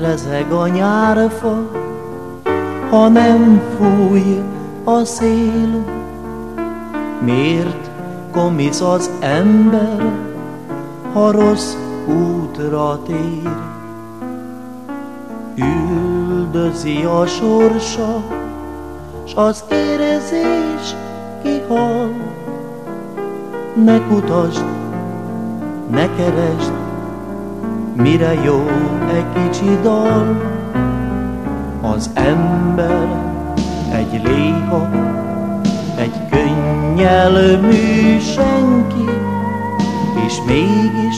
Rezeg a nyárfa, ha nem fúj a szél? Miért komisz az ember, ha rossz útra tér? Üldözi a sorsa, s az érzés kihal. Ne kutasd, ne keresd, Mire jó egy kicsi dal, az ember egy léha, egy könnyelmű senki, és mégis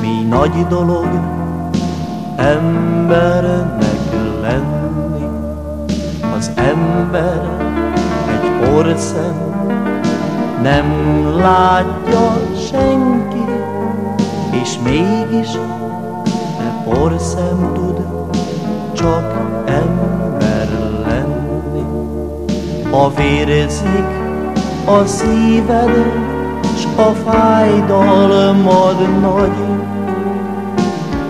mi nagy dolog embernek lenni. Az ember egy porszem, nem látja senki, és mégis e porszem tud csak ember lenni. A vérzik a szíved, s a fájdalmad nagy,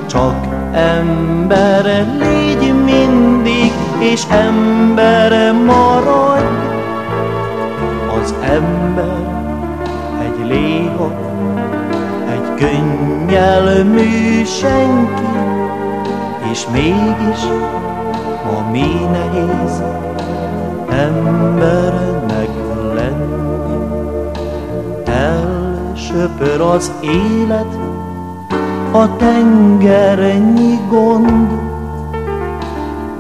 csak ember légy mindig, és ember maradj. Az ember egy léha, könnyelmű senki, és mégis ma mi nehéz embernek lenni. Elsöpör az élet, a tengernyi gond,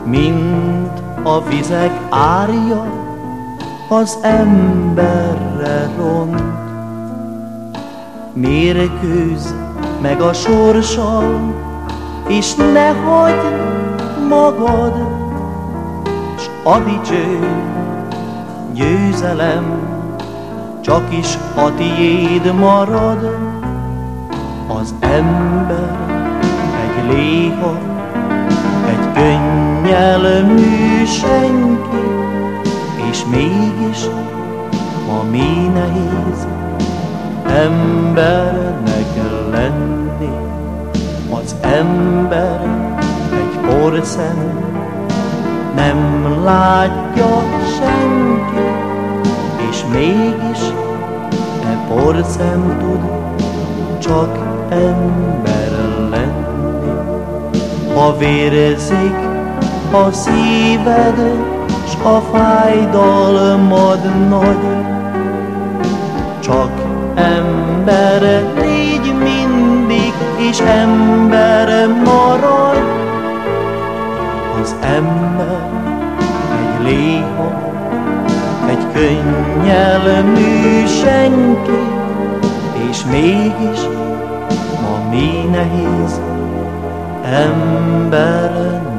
mint a vizek árja, az emberre ront mérkőz meg a sorsal, és ne hagyd magad, s a dicső győzelem csak is a tiéd marad. Az ember egy léha, egy könnyelmű senki, és mégis ma mi nehéz embernek. Az ember egy porszem, nem látja senki, és mégis e porszem tud csak ember lenni. Ha vérzik a szíved, s a fájdalmad nagy, csak ember légy léha, egy könnyelmű senki, és mégis ma mi nehéz ember